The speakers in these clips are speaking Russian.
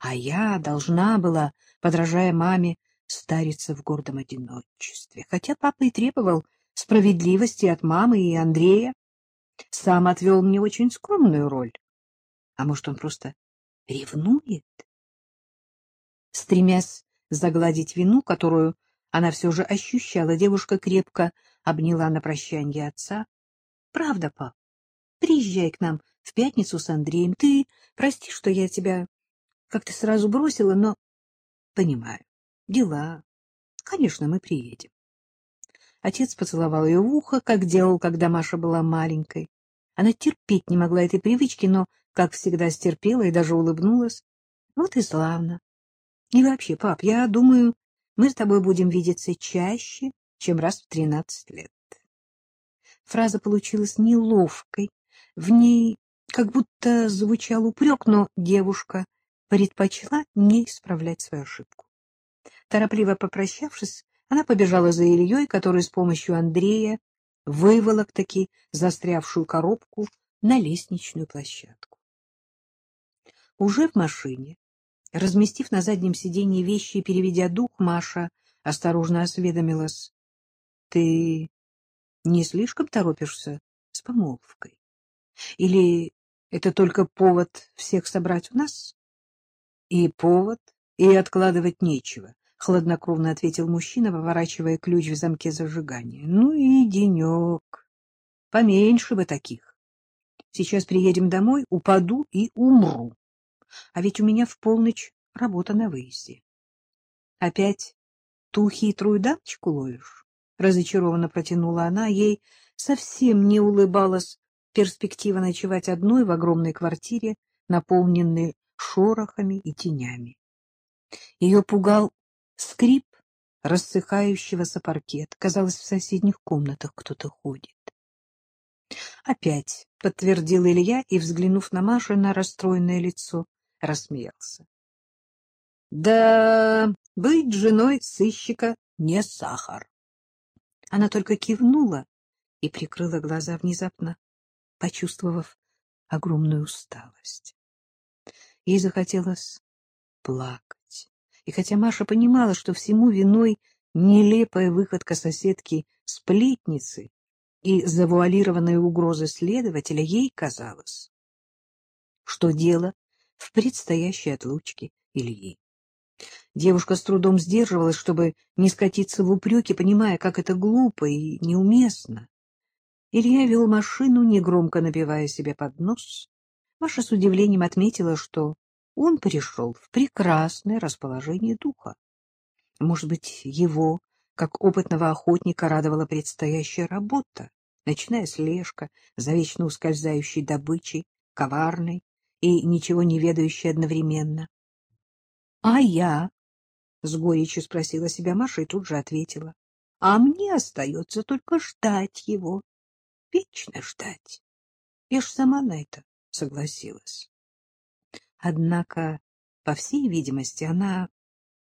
А я должна была, подражая маме, стариться в гордом одиночестве. Хотя папа и требовал справедливости от мамы и Андрея, сам отвел мне очень скромную роль. А может, он просто ревнует? Стремясь загладить вину, которую она все же ощущала, девушка крепко обняла на прощанье отца. — Правда, пап, приезжай к нам в пятницу с Андреем. Ты прости, что я тебя как-то сразу бросила, но... Понимаю. Дела. Конечно, мы приедем. Отец поцеловал ее в ухо, как делал, когда Маша была маленькой. Она терпеть не могла этой привычки, но, как всегда, стерпела и даже улыбнулась. Вот и славно. И вообще, пап, я думаю, мы с тобой будем видеться чаще, чем раз в тринадцать лет. Фраза получилась неловкой. В ней как будто звучал упрек, но девушка предпочла не исправлять свою ошибку. Торопливо попрощавшись, она побежала за Ильей, который с помощью Андрея выволок таки застрявшую коробку на лестничную площадку. Уже в машине, разместив на заднем сиденье вещи и переведя дух, Маша осторожно осведомилась. — Ты не слишком торопишься с помолвкой? Или это только повод всех собрать у нас? И повод, и откладывать нечего, — хладнокровно ответил мужчина, поворачивая ключ в замке зажигания. — Ну и денек. Поменьше бы таких. Сейчас приедем домой, упаду и умру. А ведь у меня в полночь работа на выезде. — Опять ту хитрую дамочку ловишь? — разочарованно протянула она. Ей совсем не улыбалась перспектива ночевать одной в огромной квартире, наполненной шорохами и тенями. Ее пугал скрип рассыхающегося паркет. Казалось, в соседних комнатах кто-то ходит. Опять подтвердил Илья и, взглянув на Машу на расстроенное лицо, рассмеялся. Да быть женой сыщика не сахар. Она только кивнула и прикрыла глаза внезапно, почувствовав огромную усталость. Ей захотелось плакать. И хотя Маша понимала, что всему виной нелепая выходка соседки-сплетницы и завуалированные угрозы следователя, ей казалось, что дело в предстоящей отлучке Ильи. Девушка с трудом сдерживалась, чтобы не скатиться в упреки, понимая, как это глупо и неуместно. Илья вел машину, негромко набивая себе под нос. Маша с удивлением отметила, что он пришел в прекрасное расположение духа. Может быть, его, как опытного охотника, радовала предстоящая работа, ночная слежка за вечно ускользающей добычей, коварной и ничего не ведающей одновременно. — А я? — с горечью спросила себя Маша и тут же ответила. — А мне остается только ждать его. Вечно ждать. Я ж сама на это согласилась. Однако, по всей видимости, она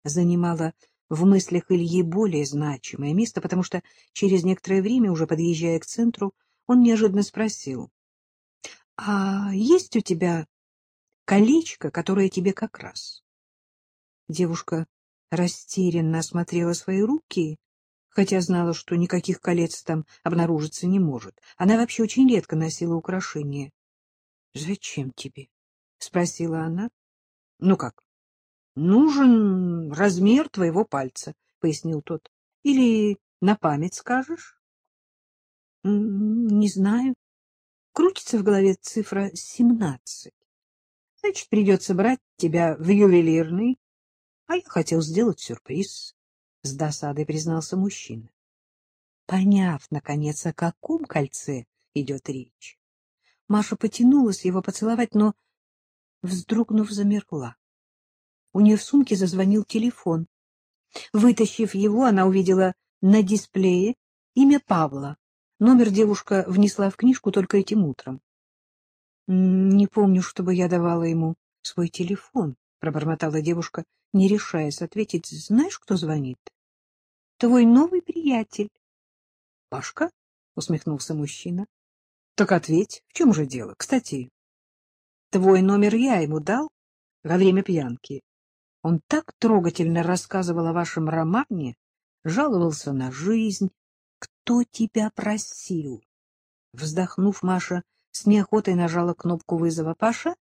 занимала в мыслях Ильи более значимое место, потому что через некоторое время, уже подъезжая к центру, он неожиданно спросил, — А есть у тебя колечко, которое тебе как раз? Девушка растерянно осмотрела свои руки хотя знала, что никаких колец там обнаружиться не может. Она вообще очень редко носила украшения. — Зачем тебе? — спросила она. — Ну как? — Нужен размер твоего пальца, — пояснил тот. — Или на память скажешь? — Не знаю. Крутится в голове цифра семнадцать. Значит, придется брать тебя в ювелирный. А я хотел сделать сюрприз с досадой признался мужчина. Поняв, наконец, о каком кольце идет речь, Маша потянулась его поцеловать, но, вздрогнув, замерла. У нее в сумке зазвонил телефон. Вытащив его, она увидела на дисплее имя Павла. Номер девушка внесла в книжку только этим утром. — Не помню, чтобы я давала ему свой телефон, — пробормотала девушка, не решаясь ответить. — Знаешь, кто звонит? — Твой новый приятель. — Пашка? — усмехнулся мужчина. — Так ответь, в чем же дело? Кстати, твой номер я ему дал во время пьянки. Он так трогательно рассказывал о вашем романе, жаловался на жизнь. Кто тебя просил? Вздохнув, Маша с неохотой нажала кнопку вызова. — Паша?